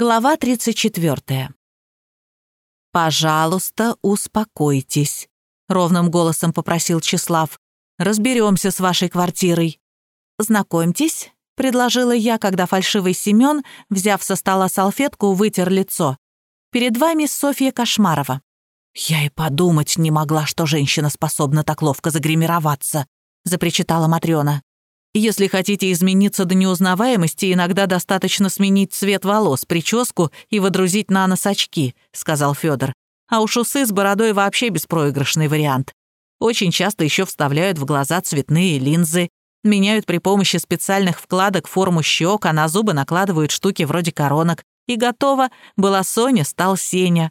Глава 34. «Пожалуйста, успокойтесь», — ровным голосом попросил Числав. «Разберемся с вашей квартирой». «Знакомьтесь», — предложила я, когда фальшивый Семен, взяв со стола салфетку, вытер лицо. «Перед вами Софья Кошмарова». «Я и подумать не могла, что женщина способна так ловко загримироваться», — запричитала Матрёна. Если хотите измениться до неузнаваемости, иногда достаточно сменить цвет волос, прическу и водрузить на нос очки», — сказал Федор. «А уж усы с бородой вообще беспроигрышный вариант. Очень часто еще вставляют в глаза цветные линзы, меняют при помощи специальных вкладок форму щек, а на зубы накладывают штуки вроде коронок. И готово, была Соня, стал Сеня.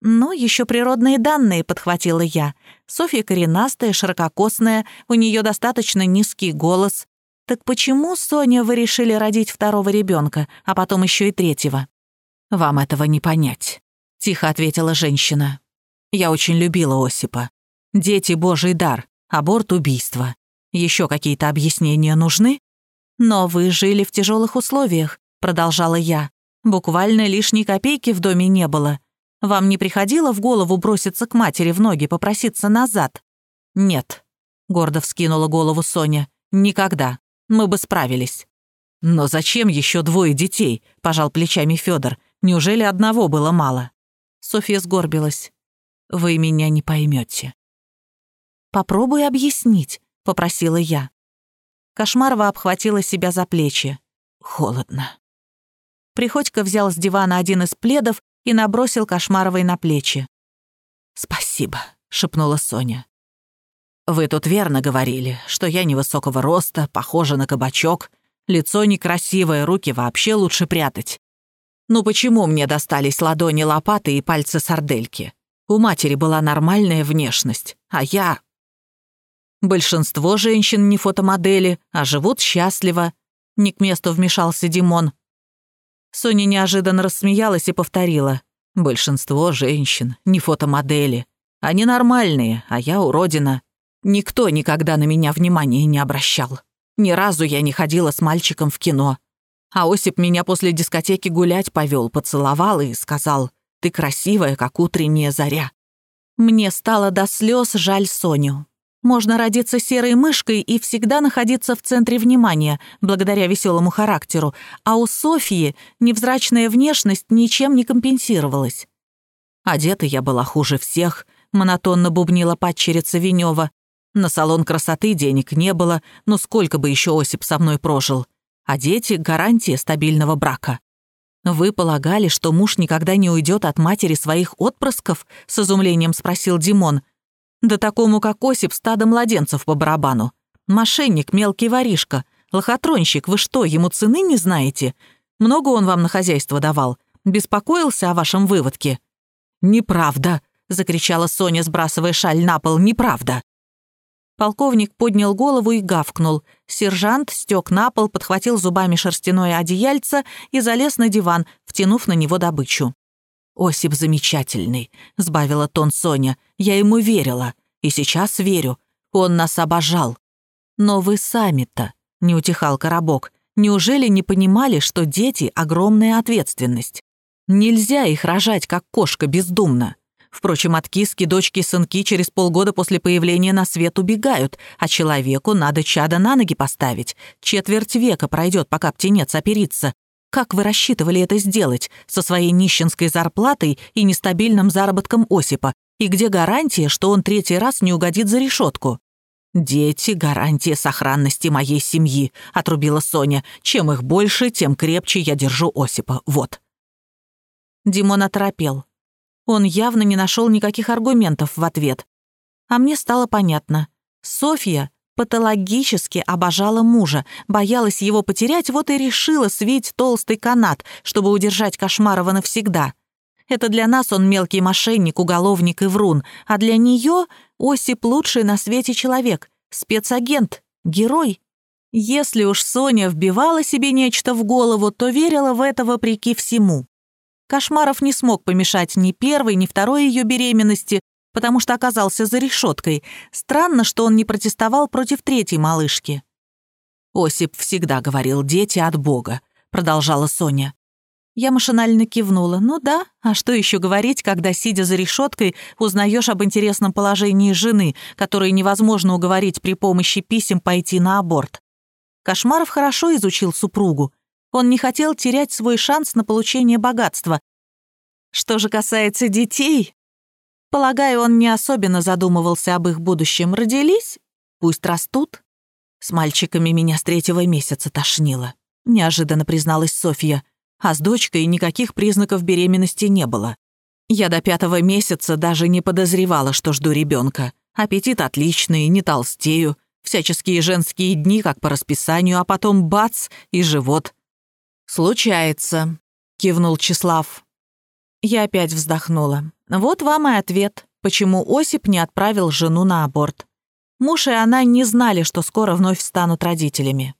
«Ну, еще природные данные», — подхватила я. Софья коренастая, ширококосная, у нее достаточно низкий голос, «Так почему, Соня, вы решили родить второго ребенка, а потом еще и третьего?» «Вам этого не понять», — тихо ответила женщина. «Я очень любила Осипа. Дети — божий дар, аборт — убийство. Еще какие-то объяснения нужны?» «Но вы жили в тяжелых условиях», — продолжала я. «Буквально лишней копейки в доме не было. Вам не приходило в голову броситься к матери в ноги, попроситься назад?» «Нет», — гордо вскинула голову Соня. «Никогда. Мы бы справились». «Но зачем еще двое детей?» – пожал плечами Федор. «Неужели одного было мало?» Софья сгорбилась. «Вы меня не поймете. «Попробуй объяснить», — попросила я. Кошмарова обхватила себя за плечи. «Холодно». Приходько взял с дивана один из пледов и набросил Кошмаровой на плечи. «Спасибо», — шепнула Соня. «Вы тут верно говорили, что я невысокого роста, похожа на кабачок, лицо некрасивое, руки вообще лучше прятать. Ну почему мне достались ладони лопаты и пальцы сардельки? У матери была нормальная внешность, а я... Большинство женщин не фотомодели, а живут счастливо. Не к месту вмешался Димон. Соня неожиданно рассмеялась и повторила. Большинство женщин не фотомодели. Они нормальные, а я уродина. Никто никогда на меня внимания не обращал. Ни разу я не ходила с мальчиком в кино. А Осип меня после дискотеки гулять повел, поцеловал и сказал, «Ты красивая, как утренняя заря». Мне стало до слез жаль Соню. Можно родиться серой мышкой и всегда находиться в центре внимания, благодаря веселому характеру, а у Софьи невзрачная внешность ничем не компенсировалась. Одета я была хуже всех, монотонно бубнила падчерица Венева. На салон красоты денег не было, но сколько бы еще Осип со мной прожил. А дети — гарантия стабильного брака. «Вы полагали, что муж никогда не уйдет от матери своих отпрысков?» — с изумлением спросил Димон. «Да такому, как Осип, стадо младенцев по барабану. Мошенник, мелкий воришка, лохотронщик, вы что, ему цены не знаете? Много он вам на хозяйство давал? Беспокоился о вашем выводке?» «Неправда!» — закричала Соня, сбрасывая шаль на пол. «Неправда!» Полковник поднял голову и гавкнул. Сержант стек на пол, подхватил зубами шерстяное одеяльце и залез на диван, втянув на него добычу. «Осип замечательный», — сбавила тон Соня. «Я ему верила. И сейчас верю. Он нас обожал». «Но вы сами-то», — не утихал Коробок, «неужели не понимали, что дети — огромная ответственность? Нельзя их рожать, как кошка, бездумно. Впрочем, от киски дочки-сынки через полгода после появления на свет убегают, а человеку надо чада на ноги поставить. Четверть века пройдет, пока птенец оперится. Как вы рассчитывали это сделать со своей нищенской зарплатой и нестабильным заработком Осипа? И где гарантия, что он третий раз не угодит за решетку? «Дети — гарантия сохранности моей семьи», — отрубила Соня. «Чем их больше, тем крепче я держу Осипа. Вот». Димон оторопел. Он явно не нашел никаких аргументов в ответ. А мне стало понятно. Софья патологически обожала мужа, боялась его потерять, вот и решила свить толстый канат, чтобы удержать Кошмарова навсегда. Это для нас он мелкий мошенник, уголовник и врун, а для нее Осип лучший на свете человек, спецагент, герой. Если уж Соня вбивала себе нечто в голову, то верила в это вопреки всему. Кошмаров не смог помешать ни первой, ни второй ее беременности, потому что оказался за решеткой. Странно, что он не протестовал против третьей малышки. «Осип всегда говорил, дети от Бога», — продолжала Соня. Я машинально кивнула. «Ну да, а что еще говорить, когда, сидя за решеткой, узнаешь об интересном положении жены, которой невозможно уговорить при помощи писем пойти на аборт?» Кошмаров хорошо изучил супругу. Он не хотел терять свой шанс на получение богатства. Что же касается детей, полагаю, он не особенно задумывался об их будущем. Родились? Пусть растут. С мальчиками меня с третьего месяца тошнило, неожиданно призналась Софья а с дочкой никаких признаков беременности не было. Я до пятого месяца даже не подозревала, что жду ребенка. Аппетит отличный, не толстею. Всяческие женские дни, как по расписанию, а потом бац и живот. «Случается», — кивнул Числав. Я опять вздохнула. Вот вам и ответ, почему Осип не отправил жену на аборт. Муж и она не знали, что скоро вновь станут родителями.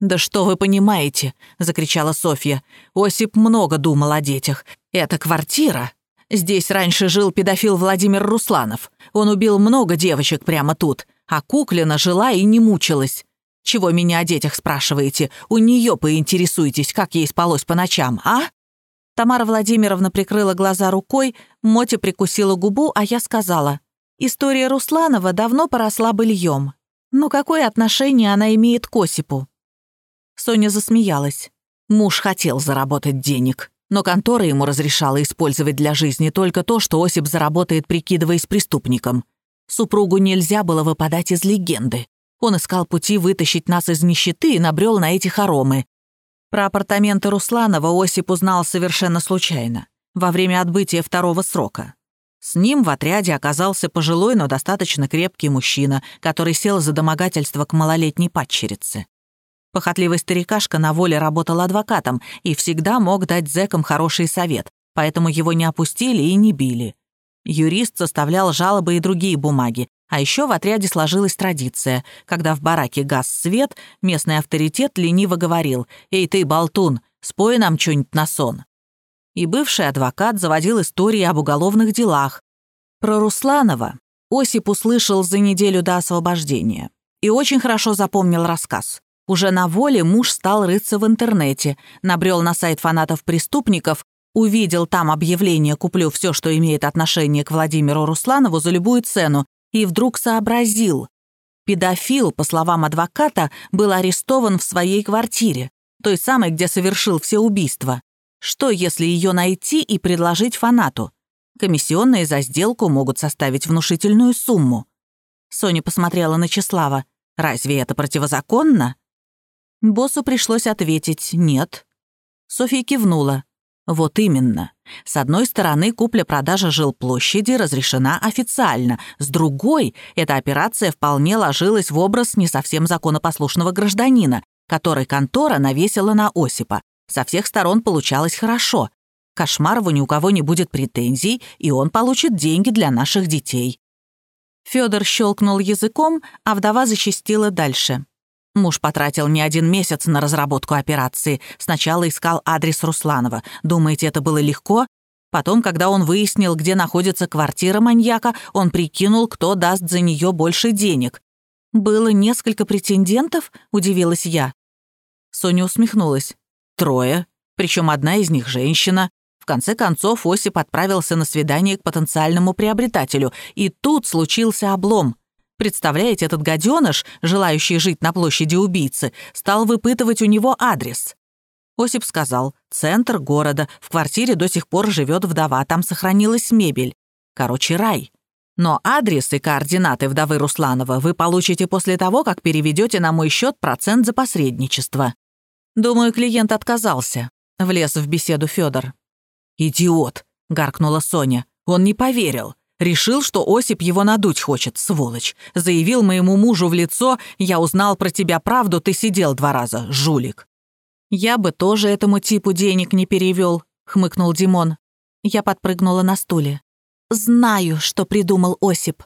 «Да что вы понимаете?» — закричала Софья. «Осип много думал о детях. Это квартира. Здесь раньше жил педофил Владимир Русланов. Он убил много девочек прямо тут. А Куклина жила и не мучилась. Чего меня о детях спрашиваете? У нее поинтересуйтесь, как ей спалось по ночам, а?» Тамара Владимировна прикрыла глаза рукой, Мотя прикусила губу, а я сказала. «История Русланова давно поросла быльем. Но какое отношение она имеет к Осипу?» Соня засмеялась. Муж хотел заработать денег, но контора ему разрешала использовать для жизни только то, что Осип заработает, прикидываясь преступником. Супругу нельзя было выпадать из легенды. Он искал пути вытащить нас из нищеты и набрел на эти хоромы. Про апартаменты Русланова Осип узнал совершенно случайно, во время отбытия второго срока. С ним в отряде оказался пожилой, но достаточно крепкий мужчина, который сел за домогательство к малолетней падчерице. Похотливый старикашка на воле работал адвокатом и всегда мог дать зэкам хороший совет, поэтому его не опустили и не били. Юрист составлял жалобы и другие бумаги, а еще в отряде сложилась традиция. Когда в бараке газ свет, местный авторитет лениво говорил «Эй ты, болтун, спой нам что-нибудь на сон». И бывший адвокат заводил истории об уголовных делах. Про Русланова Осип услышал за неделю до освобождения и очень хорошо запомнил рассказ. Уже на воле муж стал рыться в интернете, набрел на сайт фанатов-преступников, увидел там объявление «Куплю все, что имеет отношение к Владимиру Русланову за любую цену» и вдруг сообразил. Педофил, по словам адвоката, был арестован в своей квартире, той самой, где совершил все убийства. Что, если ее найти и предложить фанату? Комиссионные за сделку могут составить внушительную сумму. Соня посмотрела на Числава. «Разве это противозаконно?» Боссу пришлось ответить «нет». Софья кивнула. Вот именно. С одной стороны, купля-продажа жилплощади разрешена официально, с другой, эта операция вполне ложилась в образ не совсем законопослушного гражданина, который контора навесила на Осипа. Со всех сторон получалось хорошо. Кошмарову ни у кого не будет претензий, и он получит деньги для наших детей. Федор щелкнул языком, а вдова зачастила дальше. Муж потратил не один месяц на разработку операции. Сначала искал адрес Русланова. Думаете, это было легко? Потом, когда он выяснил, где находится квартира маньяка, он прикинул, кто даст за нее больше денег. «Было несколько претендентов?» — удивилась я. Соня усмехнулась. «Трое. Причем одна из них женщина. В конце концов, Осип отправился на свидание к потенциальному приобретателю, и тут случился облом. Представляете, этот гаденыш, желающий жить на площади убийцы, стал выпытывать у него адрес. Осип сказал, центр города, в квартире до сих пор живет вдова, там сохранилась мебель. Короче, рай. Но адрес и координаты вдовы Русланова вы получите после того, как переведете на мой счет процент за посредничество. Думаю, клиент отказался. Влез в беседу Федор. «Идиот!» — гаркнула Соня. «Он не поверил. Решил, что Осип его надуть хочет, сволочь. Заявил моему мужу в лицо, я узнал про тебя правду, ты сидел два раза, жулик. Я бы тоже этому типу денег не перевел, хмыкнул Димон. Я подпрыгнула на стуле. Знаю, что придумал Осип.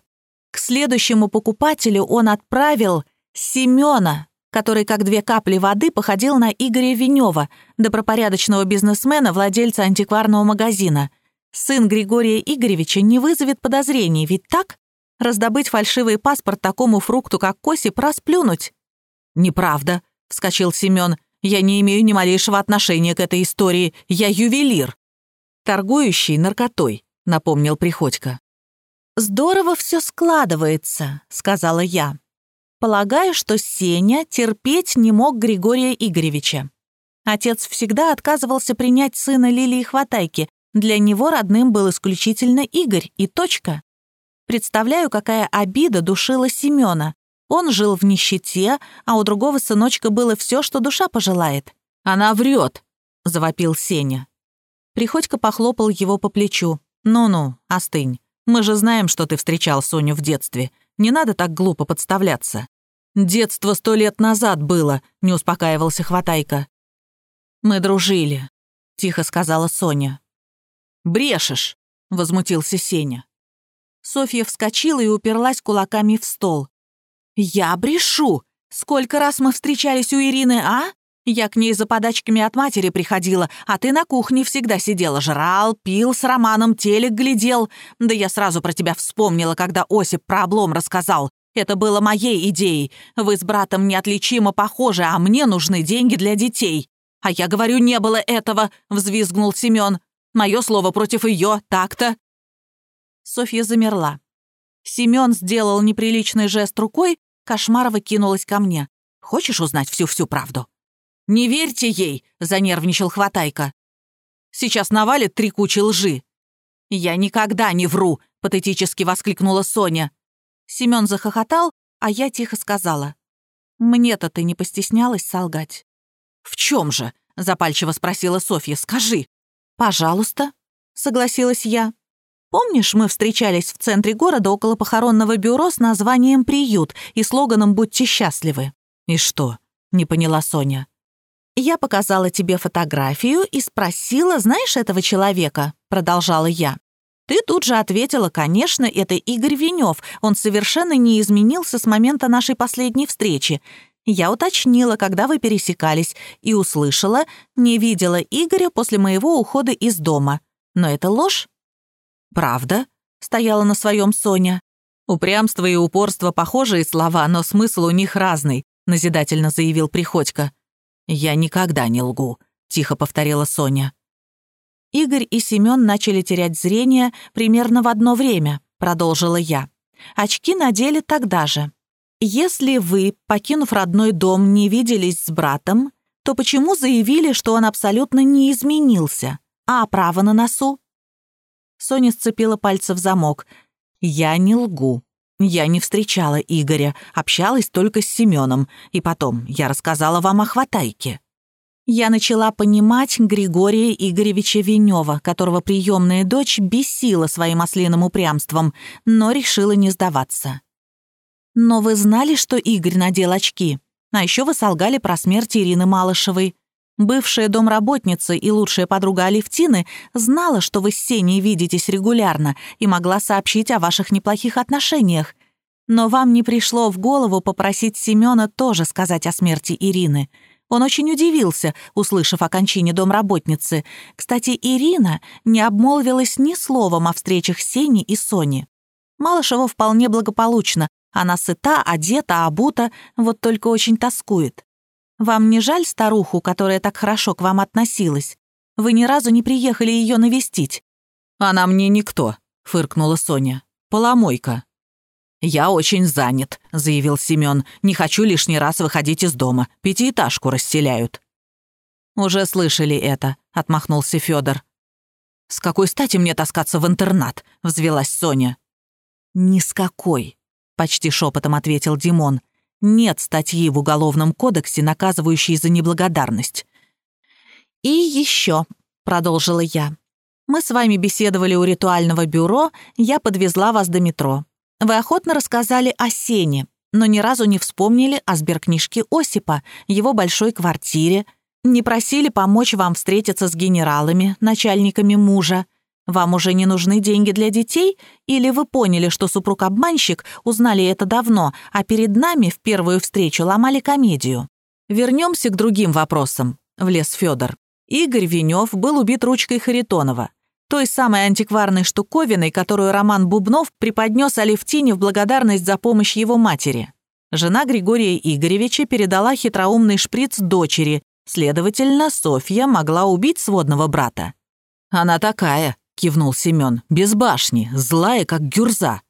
К следующему покупателю он отправил Семена, который как две капли воды походил на Игоря Венева, добропорядочного бизнесмена, владельца антикварного магазина — Сын Григория Игоревича не вызовет подозрений, ведь так? Раздобыть фальшивый паспорт такому фрукту, как Коси, просплюнуть. «Неправда», — вскочил Семен. Я не имею ни малейшего отношения к этой истории. Я ювелир». «Торгующий наркотой», — напомнил Приходько. «Здорово все складывается», — сказала я. Полагаю, что Сеня терпеть не мог Григория Игоревича. Отец всегда отказывался принять сына Лилии Хватайки. Для него родным был исключительно Игорь и точка. Представляю, какая обида душила Семена. Он жил в нищете, а у другого сыночка было все, что душа пожелает. «Она врет», — завопил Сеня. Приходько похлопал его по плечу. «Ну-ну, остынь. Мы же знаем, что ты встречал Соню в детстве. Не надо так глупо подставляться. Детство сто лет назад было, не успокаивался Хватайка. Мы дружили, тихо сказала Соня. Брешешь, возмутился Сеня. Софья вскочила и уперлась кулаками в стол. «Я брешу! Сколько раз мы встречались у Ирины, а? Я к ней за подачками от матери приходила, а ты на кухне всегда сидела, жрал, пил, с Романом телек глядел. Да я сразу про тебя вспомнила, когда Осип про облом рассказал. Это было моей идеей. Вы с братом неотличимо похожи, а мне нужны деньги для детей. А я говорю, не было этого, взвизгнул Семен. Мое слово против ее, так-то. Софья замерла. Семен сделал неприличный жест рукой, Кошмарова кинулась ко мне. «Хочешь узнать всю-всю правду?» «Не верьте ей!» — занервничал Хватайка. «Сейчас навалит три кучи лжи». «Я никогда не вру!» — патетически воскликнула Соня. Семён захохотал, а я тихо сказала. «Мне-то ты не постеснялась солгать?» «В чем же?» — запальчиво спросила Софья. «Скажи». «Пожалуйста», — согласилась я. «Помнишь, мы встречались в центре города около похоронного бюро с названием «Приют» и слоганом «Будьте счастливы»?» «И что?» — не поняла Соня. «Я показала тебе фотографию и спросила, знаешь этого человека?» — продолжала я. Ты тут же ответила, конечно, это Игорь Венев. Он совершенно не изменился с момента нашей последней встречи. Я уточнила, когда вы пересекались, и услышала, не видела Игоря после моего ухода из дома. Но это ложь? «Правда?» — стояла на своем Соня. «Упрямство и упорство — похожие слова, но смысл у них разный», — назидательно заявил Приходько. «Я никогда не лгу», — тихо повторила Соня. «Игорь и Семён начали терять зрение примерно в одно время», — продолжила я. «Очки надели тогда же. Если вы, покинув родной дом, не виделись с братом, то почему заявили, что он абсолютно не изменился? А право на носу?» Соня сцепила пальцы в замок. «Я не лгу. Я не встречала Игоря, общалась только с Семеном. И потом, я рассказала вам о хватайке». Я начала понимать Григория Игоревича Венева, которого приемная дочь бесила своим ослиным упрямством, но решила не сдаваться. «Но вы знали, что Игорь надел очки? А еще вы солгали про смерть Ирины Малышевой. Бывшая домработница и лучшая подруга Алевтины знала, что вы с Сеней видитесь регулярно и могла сообщить о ваших неплохих отношениях. Но вам не пришло в голову попросить Семёна тоже сказать о смерти Ирины. Он очень удивился, услышав о кончине домработницы. Кстати, Ирина не обмолвилась ни словом о встречах Сени и Сони. Малышева вполне благополучно. Она сыта, одета, обута, вот только очень тоскует. Вам не жаль старуху, которая так хорошо к вам относилась? Вы ни разу не приехали ее навестить». «Она мне никто», — фыркнула Соня. «Поломойка». «Я очень занят», — заявил Семен. «Не хочу лишний раз выходить из дома. Пятиэтажку расселяют». «Уже слышали это», — отмахнулся Федор. «С какой стати мне таскаться в интернат?» — взвелась Соня. «Ни с какой», — почти шепотом ответил Димон. Нет статьи в Уголовном кодексе, наказывающей за неблагодарность. «И еще», — продолжила я, — «мы с вами беседовали у ритуального бюро, я подвезла вас до метро. Вы охотно рассказали о Сене, но ни разу не вспомнили о сберкнижке Осипа, его большой квартире, не просили помочь вам встретиться с генералами, начальниками мужа. Вам уже не нужны деньги для детей? Или вы поняли, что супруг-обманщик, узнали это давно, а перед нами в первую встречу ломали комедию? Вернемся к другим вопросам, влез Федор. Игорь Венев был убит ручкой Харитонова, той самой антикварной штуковиной, которую Роман Бубнов преподнес Алевтине в благодарность за помощь его матери. Жена Григория Игоревича передала хитроумный шприц дочери, Следовательно, Софья могла убить сводного брата. «Она такая», — кивнул Семен, — «без башни, злая, как гюрза».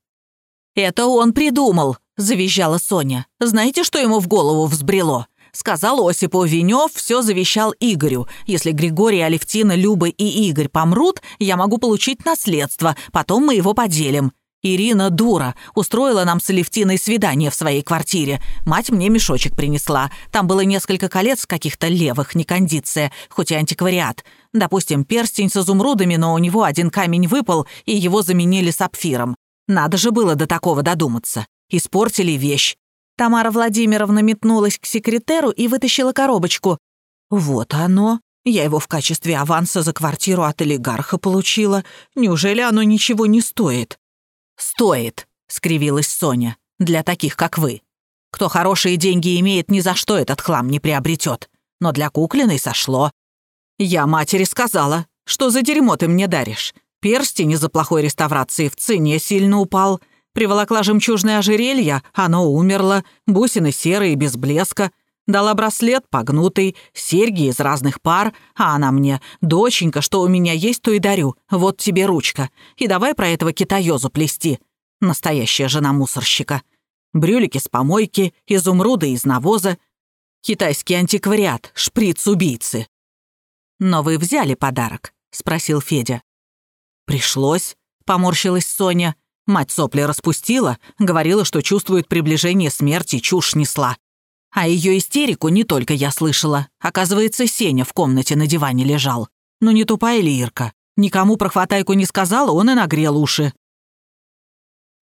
«Это он придумал», — завизжала Соня. «Знаете, что ему в голову взбрело? Сказал Осипу Венев, все завещал Игорю. Если Григорий, Алевтина, Люба и Игорь помрут, я могу получить наследство, потом мы его поделим. Ирина дура, устроила нам с Алевтиной свидание в своей квартире. Мать мне мешочек принесла. Там было несколько колец каких-то левых, не кондиция, хоть и антиквариат. Допустим, перстень с изумрудами, но у него один камень выпал, и его заменили сапфиром. Надо же было до такого додуматься. Испортили вещь. Тамара Владимировна метнулась к секретеру и вытащила коробочку. «Вот оно. Я его в качестве аванса за квартиру от олигарха получила. Неужели оно ничего не стоит?» «Стоит», — скривилась Соня, — «для таких, как вы. Кто хорошие деньги имеет, ни за что этот хлам не приобретет. Но для куклиной сошло. Я матери сказала, что за дерьмо ты мне даришь. Перстень из-за плохой реставрации в цене сильно упал. Приволокла жемчужное ожерелье, оно умерло, бусины серые, без блеска. Дала браслет погнутый, серьги из разных пар, а она мне «Доченька, что у меня есть, то и дарю. Вот тебе ручка. И давай про этого китаёзу плести». Настоящая жена мусорщика. Брюлики с помойки, изумруды из навоза. Китайский антиквариат, шприц убийцы. «Но вы взяли подарок?» — спросил Федя. «Пришлось», — поморщилась Соня. Мать сопли распустила, говорила, что чувствует приближение смерти, чушь несла. А ее истерику не только я слышала. Оказывается, Сеня в комнате на диване лежал. Ну не тупая ли Ирка? Никому про хватайку не сказала, он и нагрел уши.